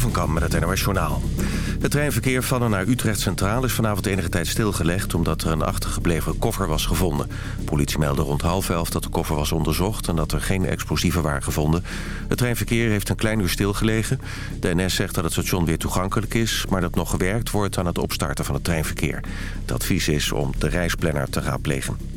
Van Kam met het NOS. Het treinverkeer van en naar Utrecht Centraal is vanavond enige tijd stilgelegd... omdat er een achtergebleven koffer was gevonden. politie meldde rond half elf dat de koffer was onderzocht... en dat er geen explosieven waren gevonden. Het treinverkeer heeft een klein uur stilgelegen. De NS zegt dat het station weer toegankelijk is... maar dat nog gewerkt wordt aan het opstarten van het treinverkeer. Het advies is om de reisplanner te raadplegen.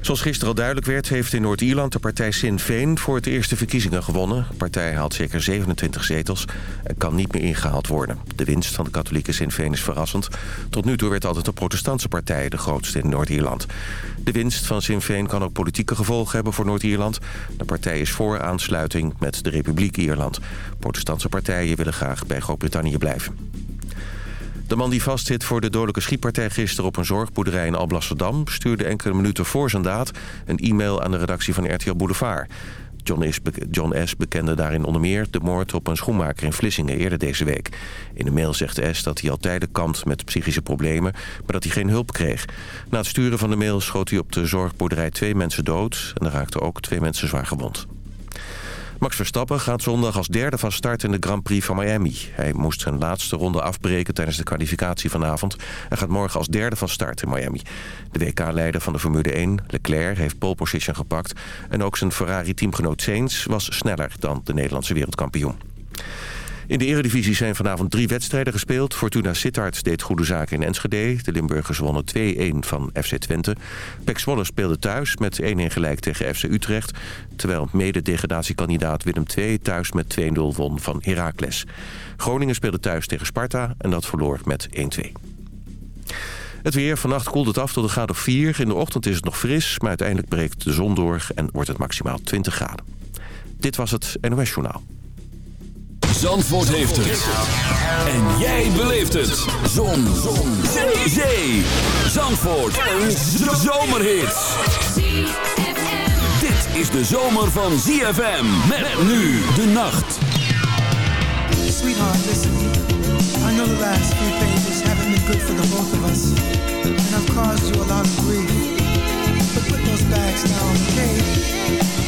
Zoals gisteren al duidelijk werd, heeft in Noord-Ierland de partij Sinn Féin voor het eerste verkiezingen gewonnen. De partij haalt zeker 27 zetels en kan niet meer ingehaald worden. De winst van de katholieke Sinn Féin is verrassend. Tot nu toe werd altijd de protestantse partij de grootste in Noord-Ierland. De winst van Sinn Féin kan ook politieke gevolgen hebben voor Noord-Ierland. De partij is voor aansluiting met de Republiek Ierland. Protestantse partijen willen graag bij Groot-Brittannië blijven. De man die vastzit voor de dodelijke schietpartij gisteren op een zorgboerderij in Alblasserdam... stuurde enkele minuten voor zijn daad een e-mail aan de redactie van RTL Boulevard. John, S. Bekende daarin onder meer de moord op een schoenmaker in Vlissingen eerder deze week. In de mail zegt S. dat hij al tijden kampt met psychische problemen, maar dat hij geen hulp kreeg. Na het sturen van de mail schoot hij op de zorgboerderij twee mensen dood en er raakten ook twee mensen zwaar gewond. Max Verstappen gaat zondag als derde van start in de Grand Prix van Miami. Hij moest zijn laatste ronde afbreken tijdens de kwalificatie vanavond... en gaat morgen als derde van start in Miami. De WK-leider van de Formule 1, Leclerc, heeft pole position gepakt... en ook zijn Ferrari-teamgenoot Sainz was sneller dan de Nederlandse wereldkampioen. In de eredivisie zijn vanavond drie wedstrijden gespeeld. Fortuna Sittard deed goede zaken in Enschede. De Limburgers wonnen 2-1 van FC Twente. Pek Zwolle speelde thuis met 1-1 gelijk tegen FC Utrecht. Terwijl mede-degradatiekandidaat Willem II thuis met 2-0 won van Heracles. Groningen speelde thuis tegen Sparta en dat verloor met 1-2. Het weer. Vannacht koelt het af tot een graad of 4. In de ochtend is het nog fris, maar uiteindelijk breekt de zon door... en wordt het maximaal 20 graden. Dit was het NOS Journaal. Zandvoort heeft het. En jij beleeft het. Zon. Zon. Zee. Zee. Zandvoort. Een zomerhit. Dit is de zomer van ZFM. Met nu de nacht. Sweetheart, listen. I know the last few pages haven't been good for the both of us. And I've caused you a lot of grief. But put those bags down, okay?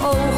哦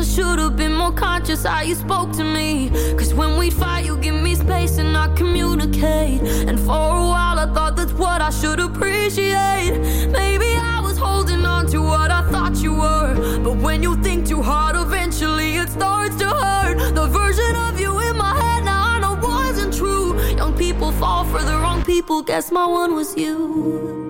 I should have been more conscious how you spoke to me. Cause when we fight, you give me space and I communicate. And for a while, I thought that's what I should appreciate. Maybe I was holding on to what I thought you were. But when you think too hard, eventually it starts to hurt. The version of you in my head now I know wasn't true. Young people fall for the wrong people. Guess my one was you.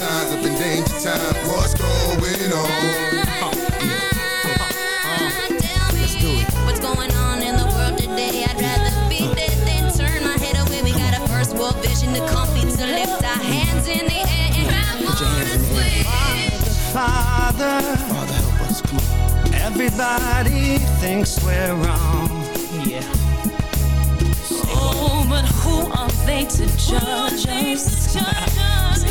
See the signs of endangered time. What's going on? Tell me what's going on in the world today. I'd rather be dead than turn my head away. We got a first world vision to copy to lift our hands in the air and have honest ways. Father, Father, help us, come on. everybody thinks we're wrong. Yeah. Oh, but who are they to judge us?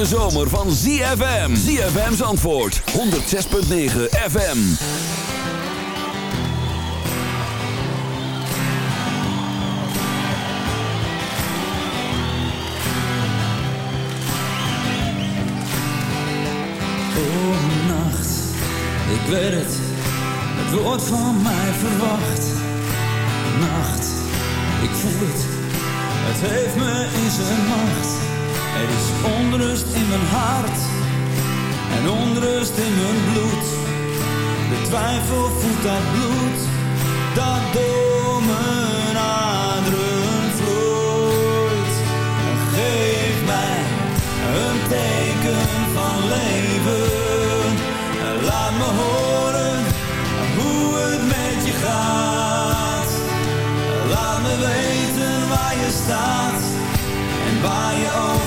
Hete zomer van ZFM. ZFM's antwoord. 106.9 FM. Oh, nacht, ik weet het, het wordt van mij verwacht. Nacht, ik voel het, het heeft me in zijn macht. Er is onrust in mijn hart en onrust in mijn bloed. De twijfel voelt dat bloed dat door mijn aderen vloeit. En geef mij een teken van leven. En laat me horen hoe het met je gaat. Laat me weten waar je staat en waar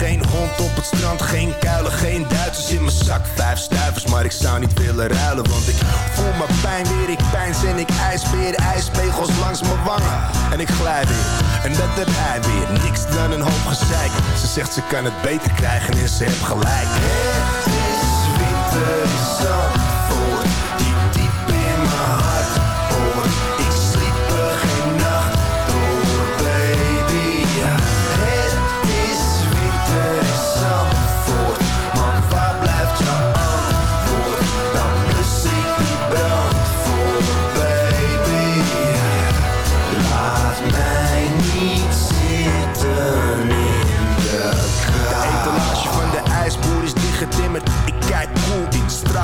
Geen hond op het strand, geen kuilen, geen Duitsers in mijn zak. Vijf stuivers, maar ik zou niet willen ruilen. Want ik voel mijn pijn weer, ik pijns en ik ijsbeer. Ijspegels langs mijn wangen en ik glij weer. En dat heb hij weer, niks dan een hoop gezeik. Ze zegt ze kan het beter krijgen en ze heeft gelijk.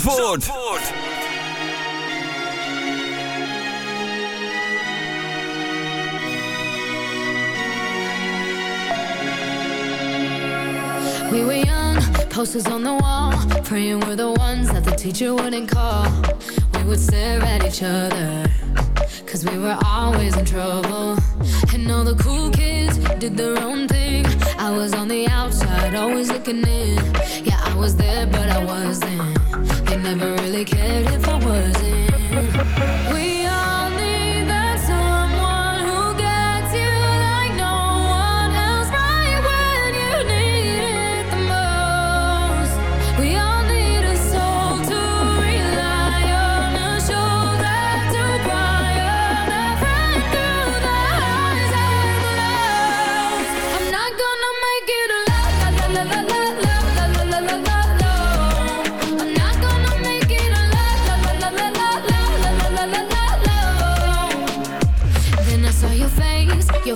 Zandvoort. Zandvoort. We were young, posters on the wall, praying we're the ones that the teacher wouldn't call Never really cared if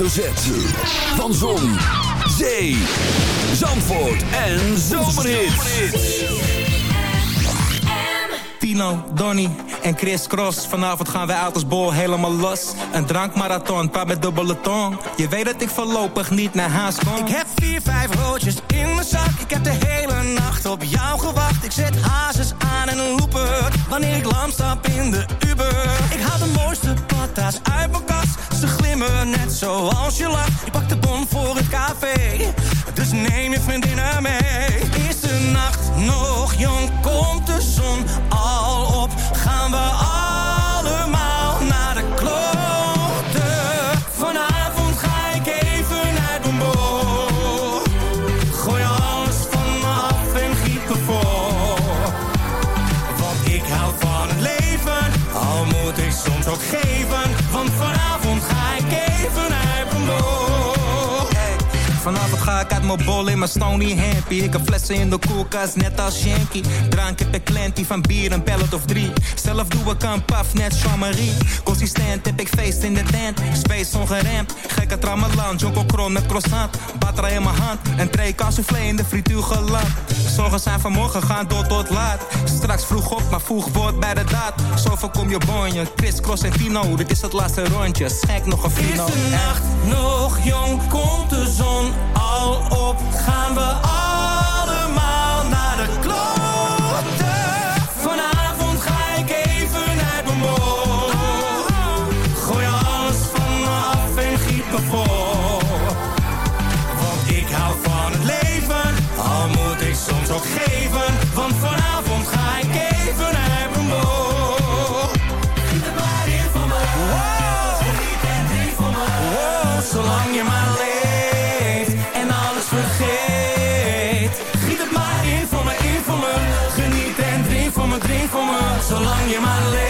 Hoofdletter Z. Van Zon, Zee, Zandvoort en Zomerhits. Tino, Donny en Chris Cross. Vanavond gaan wij uit als bol helemaal los. Een drankmarathon, praat met dubbele tong. Je weet dat ik voorlopig niet naar huis kom. Ik heb vier, vijf roodjes in mijn zak. Ik heb de hele nacht op jou gewacht. Ik zet hazes aan en een looper. Wanneer ik lam stap in de Uber. Ik haal de mooiste patas uit mijn kast. Ze glimmen net zoals je lacht. Ik pak de bon voor het café. Dus neem je vriendinnen mee. De nacht nog jong? Komt de zon al op? Gaan we allemaal Vanavond ga ik uit mijn bol in mijn stony happy. Ik heb flessen in de koelkast, net als Shanky. Drank heb ik plenty van bier, een pellet of drie. Zelf doe ik een paf, net Jean-Marie. Consistent heb ik feest in de tent. Space ongeremd, gekke trammeland. Joko kron met croissant, batra in mijn hand. En tray soufflé in de frituur geland. Zorgen zijn vanmorgen, gaan door tot laat. Straks vroeg op, maar vroeg wordt bij de daad. Zo voorkom je bonje, Chris, Cross en Tino. Dit is het laatste rondje, schenk nog een Is fino. de nacht nog jong? Komt de zon al op? Gaan we allemaal naar de kloten? Vanavond ga ik even uit mijn boot. Gooi alles van me af en giet me voor. Want ik hou van het leven, al moet ik soms ook geven. Je maar leeft,